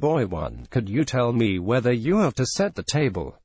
Boy 1, could you tell me whether you have to set the table?